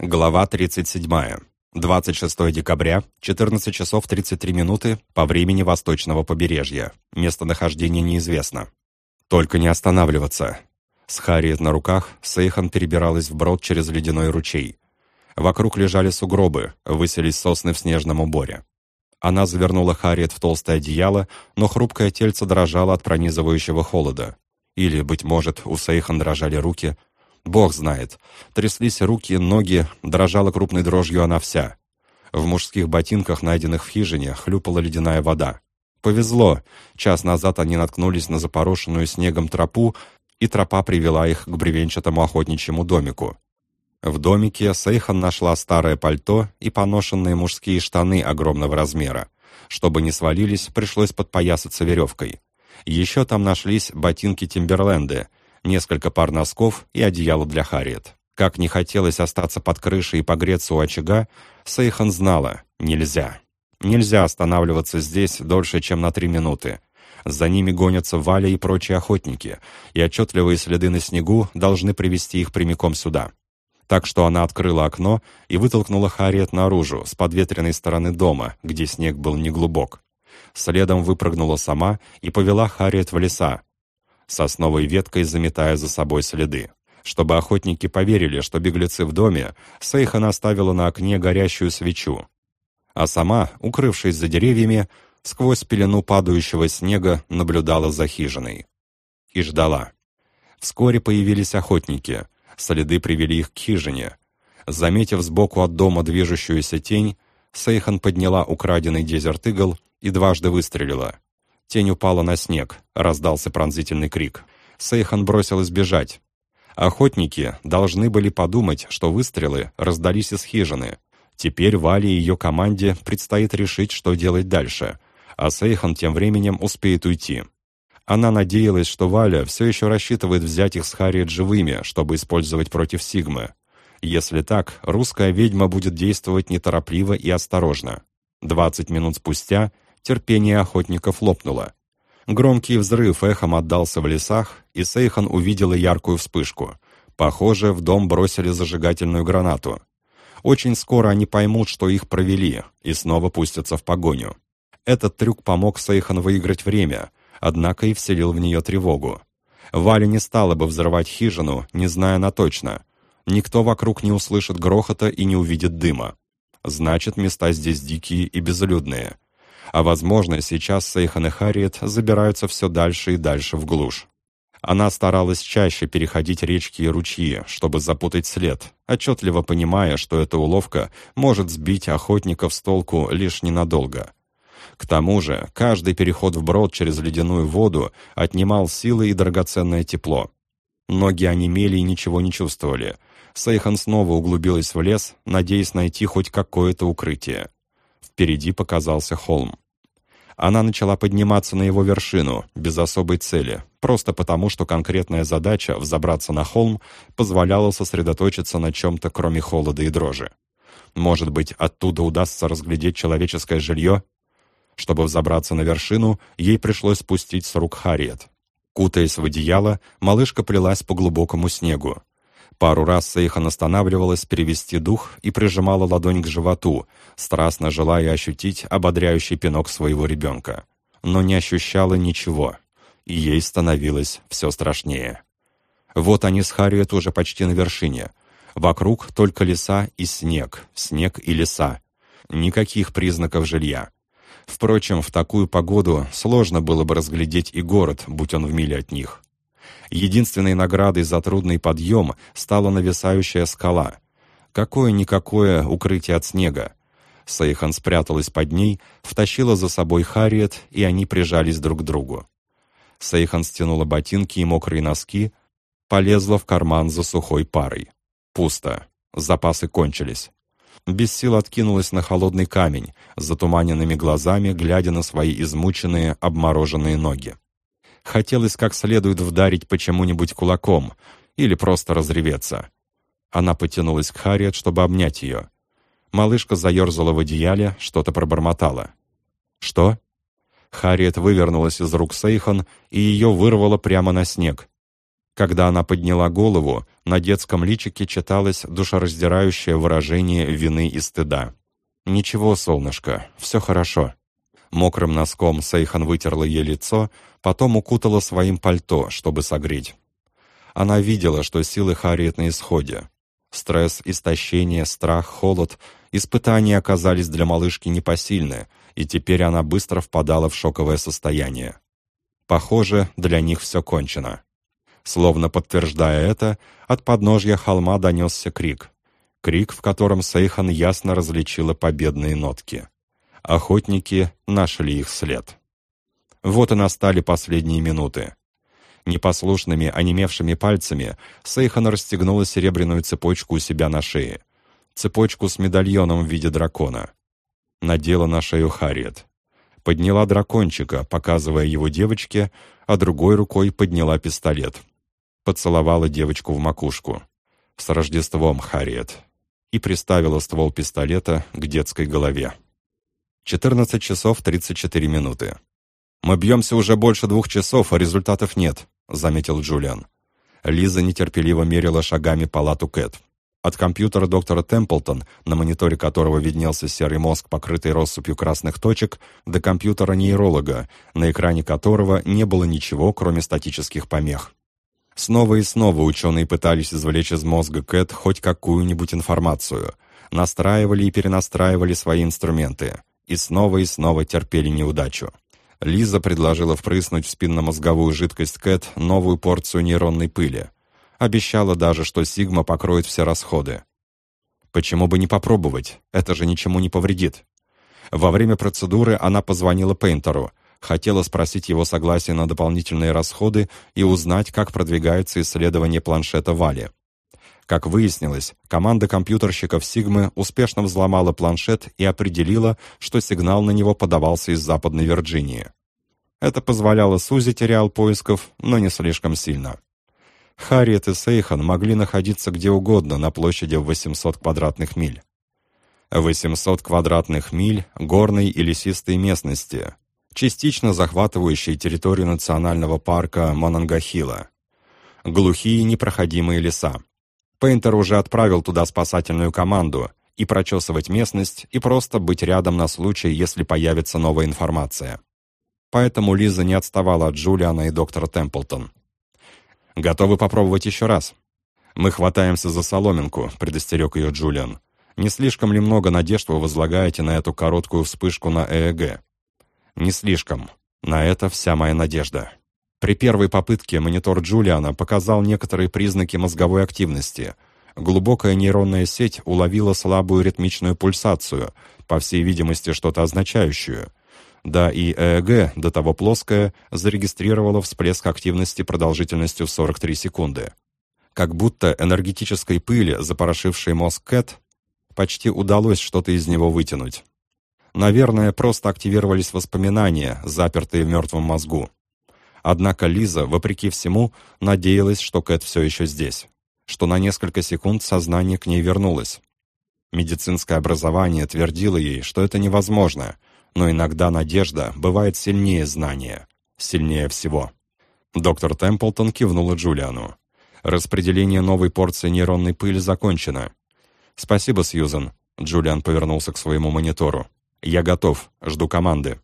Глава 37. 26 декабря, 14 часов 33 минуты по времени восточного побережья. Местонахождение неизвестно. Только не останавливаться. С Харриет на руках Сейхан перебиралась вброд через ледяной ручей. Вокруг лежали сугробы, выселись сосны в снежном уборе. Она завернула Харриет в толстое одеяло, но хрупкое тельце дрожало от пронизывающего холода. Или, быть может, у Сейхан дрожали руки. Бог знает. Тряслись руки, ноги, дрожала крупной дрожью она вся. В мужских ботинках, найденных в хижине, хлюпала ледяная вода. Повезло. Час назад они наткнулись на запорошенную снегом тропу, и тропа привела их к бревенчатому охотничьему домику. В домике Сейхан нашла старое пальто и поношенные мужские штаны огромного размера. Чтобы не свалились, пришлось подпоясаться веревкой. Еще там нашлись ботинки Тимберленды, несколько пар носков и одеяло для Харриет. Как не хотелось остаться под крышей и погреться у очага, Сейхан знала — нельзя. Нельзя останавливаться здесь дольше, чем на три минуты. За ними гонятся Валя и прочие охотники, и отчетливые следы на снегу должны привести их прямиком сюда так что она открыла окно и вытолкнула Харриет наружу, с подветренной стороны дома, где снег был неглубок. Следом выпрыгнула сама и повела Харриет в леса, сосновой веткой заметая за собой следы. Чтобы охотники поверили, что беглецы в доме, Сейхан оставила на окне горящую свечу. А сама, укрывшись за деревьями, сквозь пелену падающего снега наблюдала за хижиной. И ждала. Вскоре появились охотники, Следы привели их к хижине. Заметив сбоку от дома движущуюся тень, Сейхан подняла украденный дезерт-игл и дважды выстрелила. Тень упала на снег, раздался пронзительный крик. Сейхан бросилась бежать. Охотники должны были подумать, что выстрелы раздались из хижины. Теперь Вале и ее команде предстоит решить, что делать дальше, а Сейхан тем временем успеет уйти. Она надеялась, что Валя все еще рассчитывает взять их с Харриет живыми, чтобы использовать против Сигмы. Если так, русская ведьма будет действовать неторопливо и осторожно. Двадцать минут спустя терпение охотников лопнуло. Громкий взрыв эхом отдался в лесах, и Сейхан увидела яркую вспышку. Похоже, в дом бросили зажигательную гранату. Очень скоро они поймут, что их провели, и снова пустятся в погоню. Этот трюк помог Сейхан выиграть время — однако и вселил в нее тревогу. Валя не стала бы взрывать хижину, не зная на точно. Никто вокруг не услышит грохота и не увидит дыма. Значит, места здесь дикие и безлюдные. А возможно, сейчас Сейхан и Харриет забираются все дальше и дальше в глушь. Она старалась чаще переходить речки и ручьи, чтобы запутать след, отчетливо понимая, что эта уловка может сбить охотников с толку лишь ненадолго. К тому же, каждый переход вброд через ледяную воду отнимал силы и драгоценное тепло. Ноги онемели и ничего не чувствовали. Сейхан снова углубилась в лес, надеясь найти хоть какое-то укрытие. Впереди показался холм. Она начала подниматься на его вершину, без особой цели, просто потому, что конкретная задача, взобраться на холм, позволяла сосредоточиться на чем-то, кроме холода и дрожи. Может быть, оттуда удастся разглядеть человеческое жилье чтобы взобраться на вершину, ей пришлось спустить с рук Харриет. Кутаясь в одеяло, малышка плелась по глубокому снегу. Пару раз Сейхан останавливалась перевести дух и прижимала ладонь к животу, страстно желая ощутить ободряющий пинок своего ребенка. Но не ощущала ничего, и ей становилось все страшнее. Вот они с Харриет уже почти на вершине. Вокруг только леса и снег, снег и леса. Никаких признаков жилья. Впрочем, в такую погоду сложно было бы разглядеть и город, будь он в миле от них. Единственной наградой за трудный подъем стала нависающая скала. Какое-никакое укрытие от снега. Сейхан спряталась под ней, втащила за собой Харриет, и они прижались друг к другу. Сейхан стянула ботинки и мокрые носки, полезла в карман за сухой парой. Пусто. Запасы кончились без сил откинулась на холодный камень, затуманенными глазами, глядя на свои измученные, обмороженные ноги. Хотелось как следует вдарить почему-нибудь кулаком или просто разреветься. Она потянулась к Харриет, чтобы обнять ее. Малышка заерзала в одеяле, что-то пробормотала. «Что?» Харриет вывернулась из рук Сейхан, и ее вырвало прямо на снег. Когда она подняла голову, на детском личике читалось душераздирающее выражение вины и стыда. «Ничего, солнышко, все хорошо». Мокрым носком Сейхан вытерла ей лицо, потом укутала своим пальто, чтобы согреть. Она видела, что силы Харриет на исходе. Стресс, истощение, страх, холод, испытания оказались для малышки непосильны, и теперь она быстро впадала в шоковое состояние. Похоже, для них все кончено. Словно подтверждая это, от подножья холма донесся крик. Крик, в котором Сейхан ясно различила победные нотки. Охотники нашли их след. Вот и настали последние минуты. Непослушными, онемевшими пальцами Сейхан расстегнула серебряную цепочку у себя на шее. Цепочку с медальоном в виде дракона. Надела на шею Харриет. Подняла дракончика, показывая его девочке, а другой рукой подняла пистолет — поцеловала девочку в макушку. «С Рождеством, Харриет!» и приставила ствол пистолета к детской голове. 14 часов 34 минуты. «Мы бьемся уже больше двух часов, а результатов нет», — заметил Джулиан. Лиза нетерпеливо мерила шагами палату Кэт. От компьютера доктора Темплтон, на мониторе которого виднелся серый мозг, покрытый россыпью красных точек, до компьютера нейролога, на экране которого не было ничего, кроме статических помех. Снова и снова ученые пытались извлечь из мозга Кэт хоть какую-нибудь информацию, настраивали и перенастраивали свои инструменты, и снова и снова терпели неудачу. Лиза предложила впрыснуть в спинномозговую жидкость Кэт новую порцию нейронной пыли. Обещала даже, что Сигма покроет все расходы. Почему бы не попробовать? Это же ничему не повредит. Во время процедуры она позвонила Пейнтеру — хотела спросить его согласие на дополнительные расходы и узнать, как продвигаются исследования планшета Вали. Как выяснилось, команда компьютерщиков Сигмы успешно взломала планшет и определила, что сигнал на него подавался из Западной Вирджинии. Это позволяло сузить ареал поисков, но не слишком сильно. Харриет и Сейхан могли находиться где угодно на площади в 800 квадратных миль. 800 квадратных миль горной и лесистой местности, частично захватывающие территорию национального парка Монангахила. Глухие непроходимые леса. Пейнтер уже отправил туда спасательную команду и прочесывать местность, и просто быть рядом на случай, если появится новая информация. Поэтому Лиза не отставала от Джулиана и доктора Темплтон. «Готовы попробовать еще раз?» «Мы хватаемся за соломинку», — предостерег ее Джулиан. «Не слишком ли много надежд вы возлагаете на эту короткую вспышку на ЭЭГ?» Не слишком. На это вся моя надежда. При первой попытке монитор Джулиана показал некоторые признаки мозговой активности. Глубокая нейронная сеть уловила слабую ритмичную пульсацию, по всей видимости, что-то означающую. Да и ЭЭГ, до того плоское, зарегистрировало всплеск активности продолжительностью в 43 секунды. Как будто энергетической пыли, запорошившей мозг Кэт, почти удалось что-то из него вытянуть. Наверное, просто активировались воспоминания, запертые в мертвом мозгу. Однако Лиза, вопреки всему, надеялась, что Кэт все еще здесь, что на несколько секунд сознание к ней вернулось. Медицинское образование твердило ей, что это невозможно, но иногда надежда бывает сильнее знания, сильнее всего. Доктор Темплтон кивнула Джулиану. Распределение новой порции нейронной пыли закончено. «Спасибо, Сьюзен», — Джулиан повернулся к своему монитору. «Я готов. Жду команды».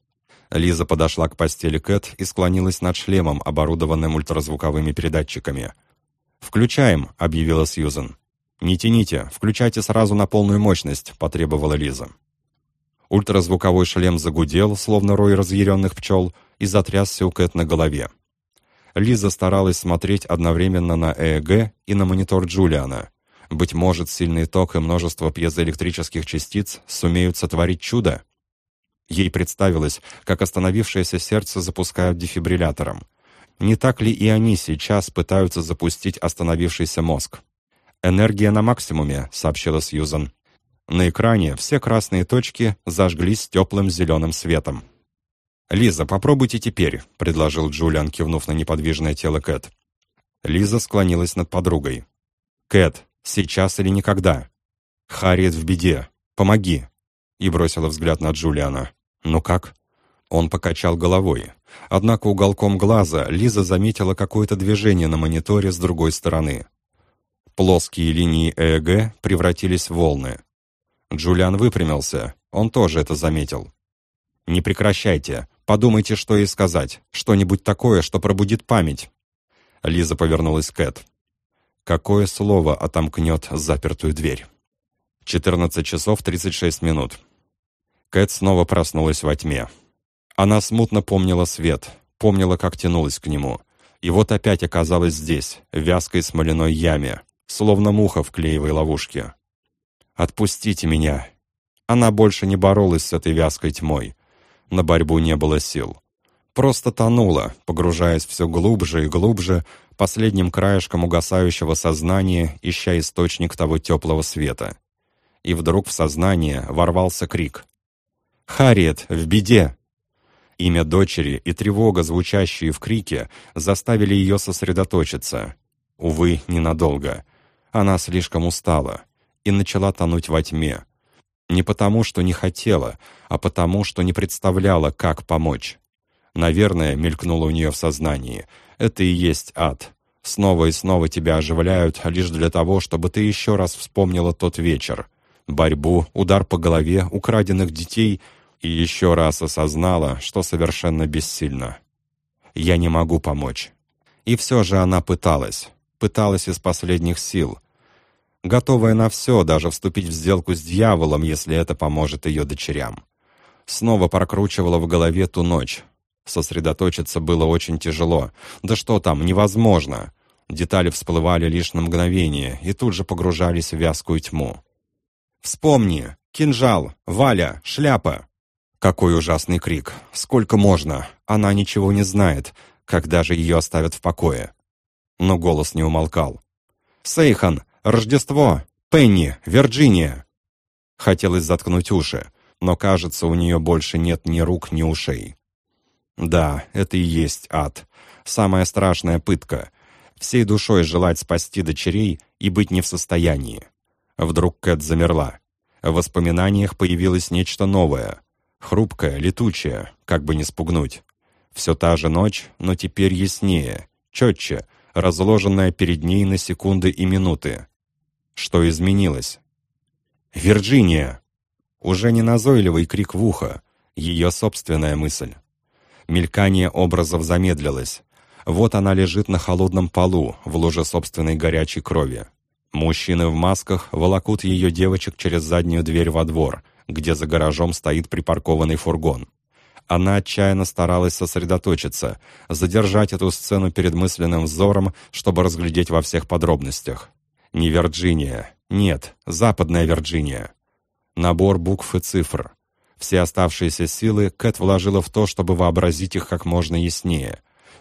Лиза подошла к постели Кэт и склонилась над шлемом, оборудованным ультразвуковыми передатчиками. «Включаем», — объявила Сьюзен. «Не тяните, включайте сразу на полную мощность», — потребовала Лиза. Ультразвуковой шлем загудел, словно рой разъяренных пчел, и затрясся у Кэт на голове. Лиза старалась смотреть одновременно на ЭЭГ и на монитор Джулиана. Быть может, сильный ток и множество пьезоэлектрических частиц сумеют сотворить чудо? Ей представилось, как остановившееся сердце запускают дефибриллятором. Не так ли и они сейчас пытаются запустить остановившийся мозг? «Энергия на максимуме», — сообщила Сьюзан. На экране все красные точки зажглись теплым зеленым светом. «Лиза, попробуйте теперь», — предложил Джулиан, кивнув на неподвижное тело Кэт. Лиза склонилась над подругой. «Кэт, сейчас или никогда. Харриет в беде. Помоги!» И бросила взгляд на Джулиана. «Ну как?» Он покачал головой. Однако уголком глаза Лиза заметила какое-то движение на мониторе с другой стороны. Плоские линии ЭЭГ превратились в волны. Джулиан выпрямился, он тоже это заметил. «Не прекращайте, подумайте, что ей сказать, что-нибудь такое, что пробудит память». Лиза повернулась к Кэт. «Какое слово отомкнет запертую дверь?» 14 часов 36 минут. Кэт снова проснулась во тьме. Она смутно помнила свет, помнила, как тянулась к нему. И вот опять оказалась здесь, в вязкой смоляной яме, словно муха в клеевой ловушке. «Отпустите меня!» Она больше не боролась с этой вязкой тьмой. На борьбу не было сил. Просто тонула, погружаясь все глубже и глубже, последним краешком угасающего сознания, ища источник того теплого света. И вдруг в сознание ворвался крик. «Харриет, в беде!» Имя дочери и тревога, звучащие в крике, заставили ее сосредоточиться. Увы, ненадолго. Она слишком устала и начала тонуть во тьме. Не потому, что не хотела, а потому, что не представляла, как помочь. Наверное, мелькнуло у нее в сознании. Это и есть ад. Снова и снова тебя оживляют лишь для того, чтобы ты еще раз вспомнила тот вечер. Борьбу, удар по голове, украденных детей — и еще раз осознала, что совершенно бессильна. «Я не могу помочь». И все же она пыталась, пыталась из последних сил, готовая на все, даже вступить в сделку с дьяволом, если это поможет ее дочерям. Снова прокручивала в голове ту ночь. Сосредоточиться было очень тяжело. Да что там, невозможно. Детали всплывали лишь на мгновение и тут же погружались в вязкую тьму. «Вспомни! Кинжал! Валя! Шляпа!» Какой ужасный крик! Сколько можно? Она ничего не знает. Когда же ее оставят в покое? Но голос не умолкал. «Сейхан! Рождество! Пенни! Вирджиния!» Хотелось заткнуть уши, но, кажется, у нее больше нет ни рук, ни ушей. Да, это и есть ад. Самая страшная пытка. Всей душой желать спасти дочерей и быть не в состоянии. Вдруг Кэт замерла. В воспоминаниях появилось нечто новое — Хрупкая, летучая, как бы не спугнуть. Все та же ночь, но теперь яснее, четче, разложенная перед ней на секунды и минуты. Что изменилось? «Вирджиния!» Уже не назойливый крик в ухо, ее собственная мысль. Мелькание образов замедлилось. Вот она лежит на холодном полу, в луже собственной горячей крови. Мужчины в масках волокут ее девочек через заднюю дверь во двор, где за гаражом стоит припаркованный фургон. Она отчаянно старалась сосредоточиться, задержать эту сцену перед мысленным взором, чтобы разглядеть во всех подробностях. Не Вирджиния. Нет, Западная Вирджиния. Набор букв и цифр. Все оставшиеся силы Кэт вложила в то, чтобы вообразить их как можно яснее.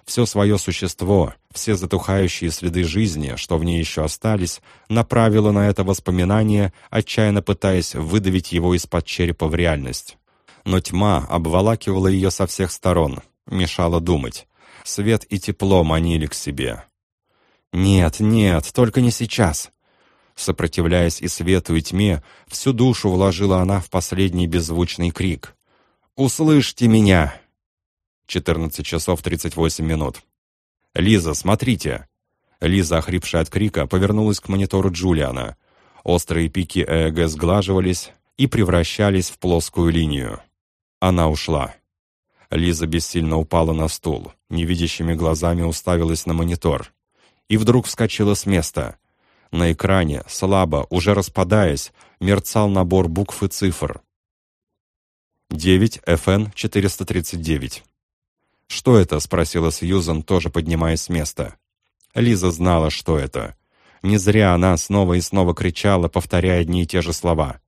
Все свое существо, все затухающие следы жизни, что в ней еще остались, направила на это воспоминание, отчаянно пытаясь выдавить его из-под черепа в реальность. Но тьма обволакивала ее со всех сторон, мешала думать. Свет и тепло манили к себе. «Нет, нет, только не сейчас!» Сопротивляясь и свету, и тьме, всю душу вложила она в последний беззвучный крик. «Услышьте меня!» 14 часов 38 минут. «Лиза, смотрите!» Лиза, охрипшая от крика, повернулась к монитору Джулиана. Острые пики ЭЭГ сглаживались и превращались в плоскую линию. Она ушла. Лиза бессильно упала на стул, невидящими глазами уставилась на монитор. И вдруг вскочила с места. На экране, слабо, уже распадаясь, мерцал набор букв и цифр. 9 FN 439. «Что это?» — спросила Сьюзан, тоже поднимаясь с места. Лиза знала, что это. Не зря она снова и снова кричала, повторяя одни и те же слова.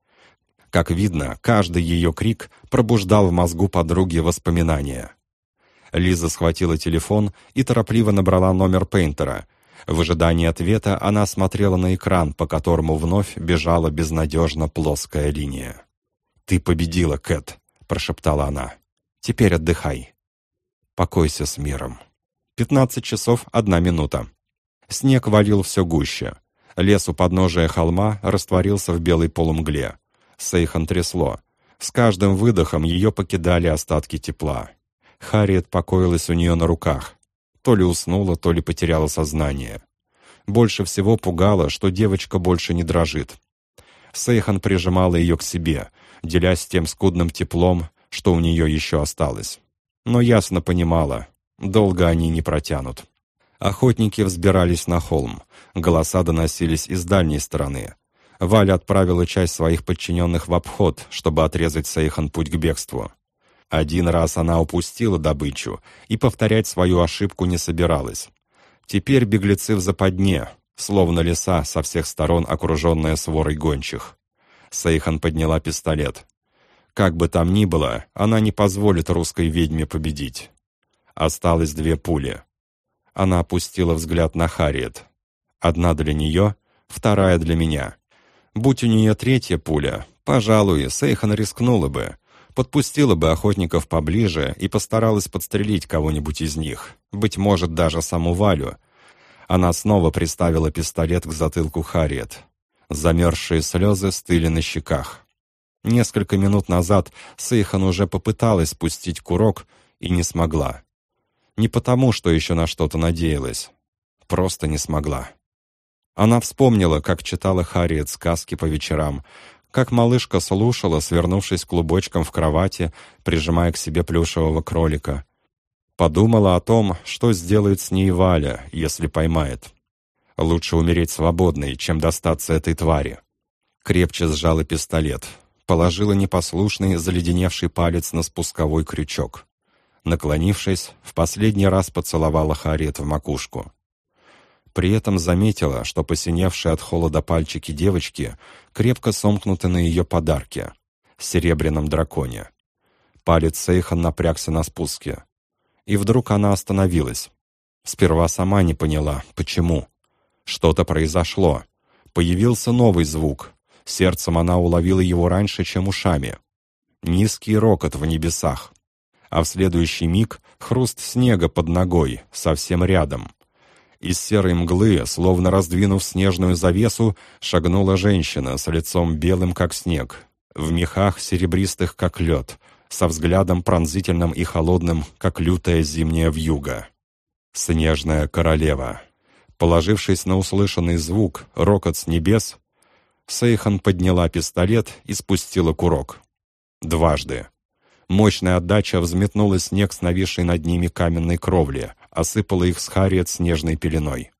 Как видно, каждый ее крик пробуждал в мозгу подруги воспоминания. Лиза схватила телефон и торопливо набрала номер Пейнтера. В ожидании ответа она смотрела на экран, по которому вновь бежала безнадежно плоская линия. «Ты победила, Кэт», — прошептала она. «Теперь отдыхай». Покойся с миром. Пятнадцать часов одна минута. Снег валил все гуще. Лес у подножия холма растворился в белой полумгле. Сейхан трясло. С каждым выдохом ее покидали остатки тепла. Харриет покоилась у нее на руках. То ли уснула, то ли потеряла сознание. Больше всего пугало, что девочка больше не дрожит. Сейхан прижимала ее к себе, делясь тем скудным теплом, что у нее еще осталось. Но ясно понимала, долго они не протянут. Охотники взбирались на холм. Голоса доносились из дальней стороны. Валя отправила часть своих подчиненных в обход, чтобы отрезать Сейхан путь к бегству. Один раз она упустила добычу и повторять свою ошибку не собиралась. Теперь беглецы в западне, словно леса со всех сторон, окруженная сворой гончих. Сейхан подняла пистолет. Как бы там ни было, она не позволит русской ведьме победить. Осталось две пули. Она опустила взгляд на Харриет. Одна для нее, вторая для меня. Будь у нее третья пуля, пожалуй, Сейхан рискнула бы, подпустила бы охотников поближе и постаралась подстрелить кого-нибудь из них, быть может, даже саму Валю. Она снова приставила пистолет к затылку Харриет. Замерзшие слезы стыли на щеках. Несколько минут назад Сейхан уже попыталась спустить курок и не смогла. Не потому, что еще на что-то надеялась. Просто не смогла. Она вспомнила, как читала Харриет сказки по вечерам, как малышка слушала, свернувшись клубочком в кровати, прижимая к себе плюшевого кролика. Подумала о том, что сделает с ней Валя, если поймает. Лучше умереть свободной, чем достаться этой твари. Крепче сжала пистолет, положила непослушный, заледеневший палец на спусковой крючок. Наклонившись, в последний раз поцеловала Харриет в макушку. При этом заметила, что посиневшие от холода пальчики девочки крепко сомкнуты на ее подарке — серебряном драконе. Палец Сейхан напрягся на спуске. И вдруг она остановилась. Сперва сама не поняла, почему. Что-то произошло. Появился новый звук. Сердцем она уловила его раньше, чем ушами. Низкий рокот в небесах. А в следующий миг хруст снега под ногой, совсем рядом — из серой мглы, словно раздвинув снежную завесу, шагнула женщина с лицом белым, как снег, в мехах серебристых, как лед, со взглядом пронзительным и холодным, как лютая зимняя вьюга. Снежная королева. Положившись на услышанный звук, рокот с небес, Сейхан подняла пистолет и спустила курок. Дважды. Мощная отдача взметнула снег с нависшей над ними каменной кровли, осыпала их с Харриет снежной пеленой.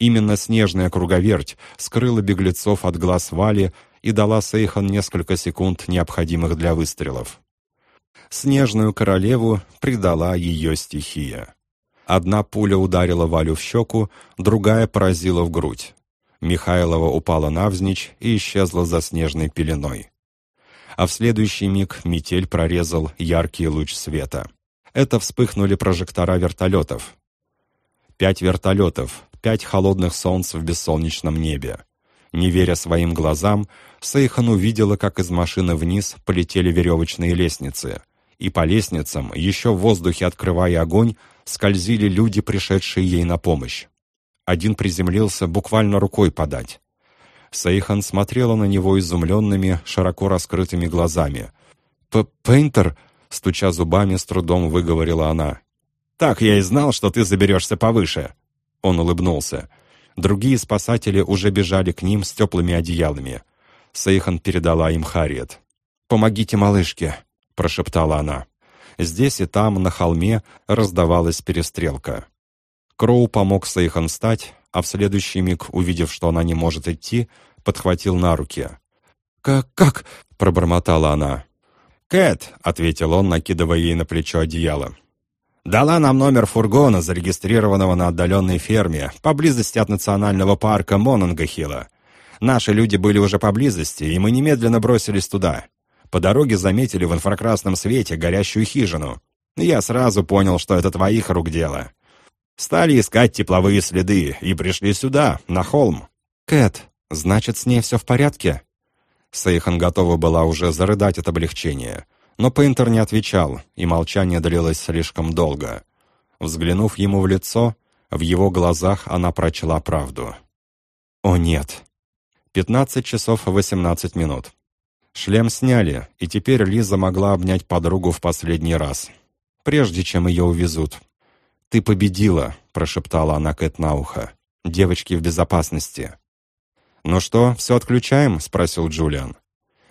Именно снежная круговерть скрыла беглецов от глаз Вали и дала Сейхан несколько секунд, необходимых для выстрелов. Снежную королеву предала ее стихия. Одна пуля ударила Валю в щеку, другая поразила в грудь. Михайлова упала навзничь и исчезла за снежной пеленой а в следующий миг метель прорезал яркий луч света. Это вспыхнули прожектора вертолетов. Пять вертолетов, пять холодных солнц в бессолнечном небе. Не веря своим глазам, Сейхан увидела, как из машины вниз полетели веревочные лестницы. И по лестницам, еще в воздухе открывая огонь, скользили люди, пришедшие ей на помощь. Один приземлился буквально рукой подать. Сейхан смотрела на него изумленными, широко раскрытыми глазами. «П «Пейнтер?» — стуча зубами, с трудом выговорила она. «Так я и знал, что ты заберешься повыше!» Он улыбнулся. Другие спасатели уже бежали к ним с теплыми одеялами. Сейхан передала им Харриет. «Помогите малышке!» — прошептала она. Здесь и там, на холме, раздавалась перестрелка. Кроу помог Сейхан встать, а в следующий миг, увидев, что она не может идти, подхватил на руки. «Как? как?» — пробормотала она. «Кэт», — ответил он, накидывая ей на плечо одеяло. «Дала нам номер фургона, зарегистрированного на отдаленной ферме, поблизости от национального парка Мононгахила. Наши люди были уже поблизости, и мы немедленно бросились туда. По дороге заметили в инфракрасном свете горящую хижину. Я сразу понял, что это твоих рук дело. Стали искать тепловые следы и пришли сюда, на холм. «Кэт, значит, с ней все в порядке?» Сейхан готова была уже зарыдать от облегчения. Но Пейнтер не отвечал, и молчание длилось слишком долго. Взглянув ему в лицо, в его глазах она прочла правду. «О нет!» Пятнадцать часов восемнадцать минут. Шлем сняли, и теперь Лиза могла обнять подругу в последний раз. прежде чем ее увезут. «Ты победила», — прошептала она Кэт на ухо. «Девочки в безопасности». «Ну что, все отключаем?» — спросил Джулиан.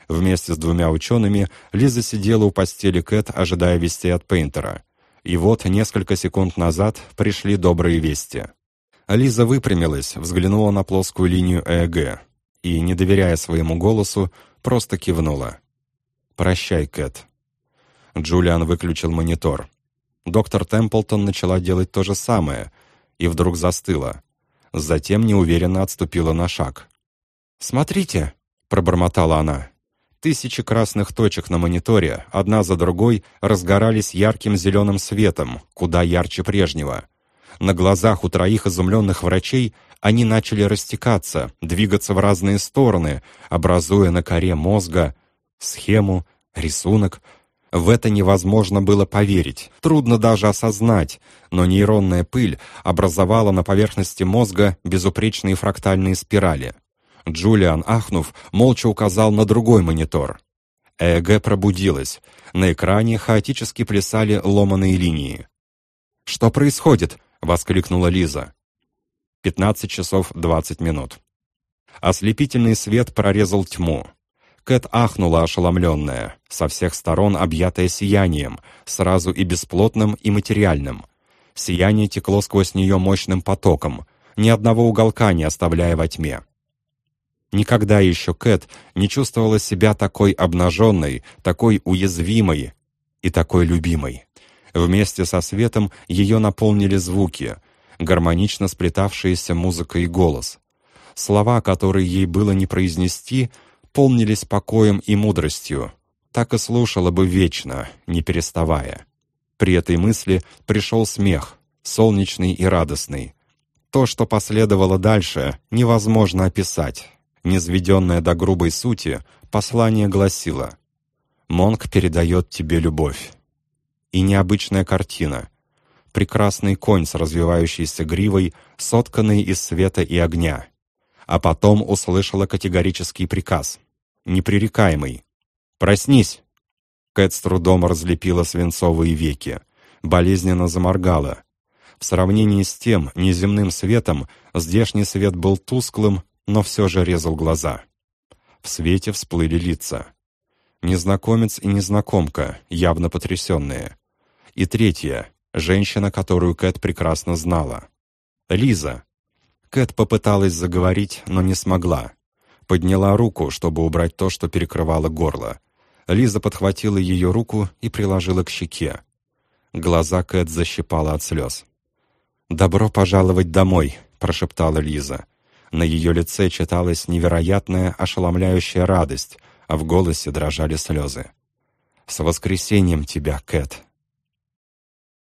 Вместе с двумя учеными Лиза сидела у постели Кэт, ожидая вестей от Пейнтера. И вот несколько секунд назад пришли добрые вести. Лиза выпрямилась, взглянула на плоскую линию ЭЭГ и, не доверяя своему голосу, просто кивнула. «Прощай, Кэт». Джулиан выключил монитор. Доктор Темплтон начала делать то же самое и вдруг застыла. Затем неуверенно отступила на шаг. «Смотрите!» — пробормотала она. Тысячи красных точек на мониторе, одна за другой, разгорались ярким зеленым светом, куда ярче прежнего. На глазах у троих изумленных врачей они начали растекаться, двигаться в разные стороны, образуя на коре мозга схему, рисунок. В это невозможно было поверить, трудно даже осознать, но нейронная пыль образовала на поверхности мозга безупречные фрактальные спирали. Джулиан, ахнув, молча указал на другой монитор. ЭЭГ пробудилась. На экране хаотически плясали ломаные линии. «Что происходит?» — воскликнула Лиза. Пятнадцать часов двадцать минут. Ослепительный свет прорезал тьму. Кэт ахнула ошеломленная, со всех сторон объятая сиянием, сразу и бесплотным, и материальным. Сияние текло сквозь нее мощным потоком, ни одного уголка не оставляя во тьме. Никогда еще Кэт не чувствовала себя такой обнаженной, такой уязвимой и такой любимой. Вместе со светом ее наполнили звуки, гармонично сплетавшиеся музыка и голос. Слова, которые ей было не произнести, полнились покоем и мудростью. Так и слушала бы вечно, не переставая. При этой мысли пришел смех, солнечный и радостный. То, что последовало дальше, невозможно описать низведенное до грубой сути, послание гласило «Монг передает тебе любовь». И необычная картина. Прекрасный конь с развивающейся гривой, сотканный из света и огня. А потом услышала категорический приказ. Непререкаемый. «Проснись!» Кэт с трудом разлепила свинцовые веки. Болезненно заморгала. В сравнении с тем неземным светом, здешний свет был тусклым, но все же резал глаза. В свете всплыли лица. Незнакомец и незнакомка, явно потрясенные. И третья, женщина, которую Кэт прекрасно знала. Лиза. Кэт попыталась заговорить, но не смогла. Подняла руку, чтобы убрать то, что перекрывало горло. Лиза подхватила ее руку и приложила к щеке. Глаза Кэт защипала от слез. «Добро пожаловать домой», — прошептала Лиза. На ее лице читалась невероятная, ошеломляющая радость, а в голосе дрожали слезы. «С воскресением тебя, Кэт!»